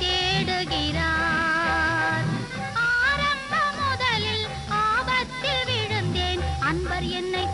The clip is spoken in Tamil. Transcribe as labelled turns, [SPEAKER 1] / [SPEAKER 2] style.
[SPEAKER 1] தேடுகிறார். ஆரம்ப முதலில் ஆபத்தில் விழுந்தேன். அன்பர் என்னை